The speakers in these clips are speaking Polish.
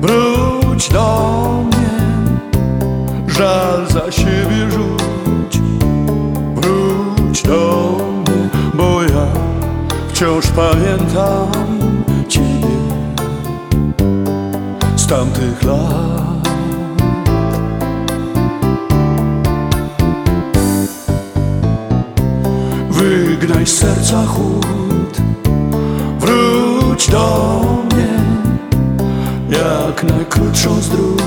Wróć do mnie Żal za siebie rzuć. Wróć do mnie Bo ja wciąż pamiętam Ciebie Z tamtych lat. Wygnaj z serca chłód. Wróć do mnie Jak najkrótszą z dróg.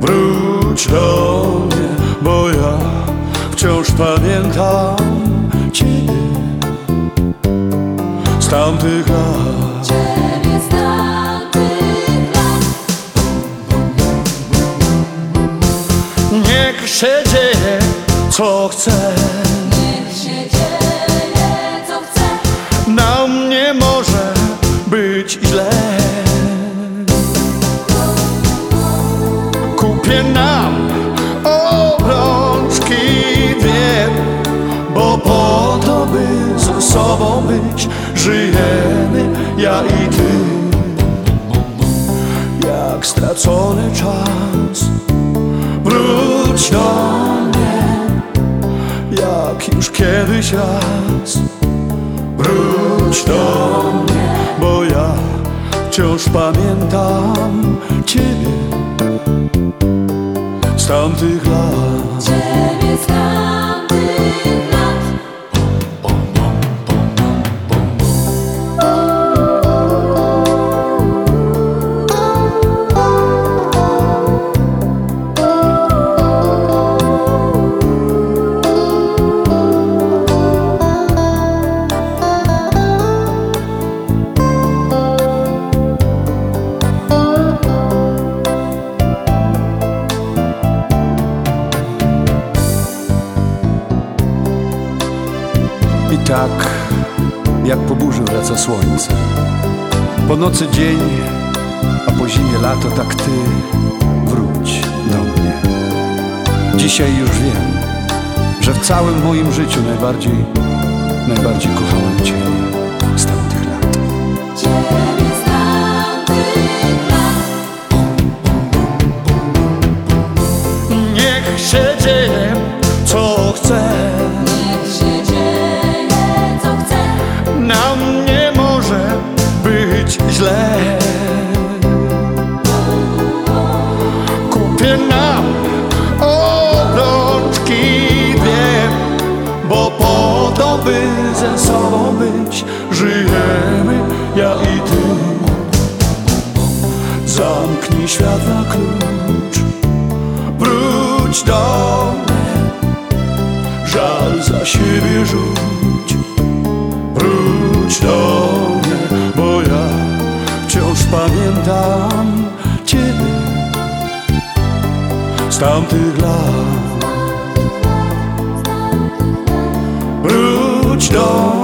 Wróć do mnie Bo ja wciąż pamiętam Ciebie Z tamtych lat. Ciebie z tamtych lat Niech się dzieje co chce Kupię nam obrączki dwie Bo po to by ze sobą być Żyjemy ja i ty. Jak stracony czas Wróć do mnie. Jak już kiedyś raz Wróć do mnie, bo ja wciąż pamiętam Ciebie z tamtych lat. Tak, jak po burzy wraca słońce. Po nocy dzień, a po zimie lato, tak ty wróć do mnie. Dzisiaj już wiem, że w całym moim życiu najbardziej, najbardziej kochałem cię by ze sobą być. Żyjemy ja i ty. Zamknij świat na klucz, wróć do mnie. Żal za siebie rzuć. Wróć do mnie, bo ja wciąż pamiętam Ciebie z tamtych lat. Wróć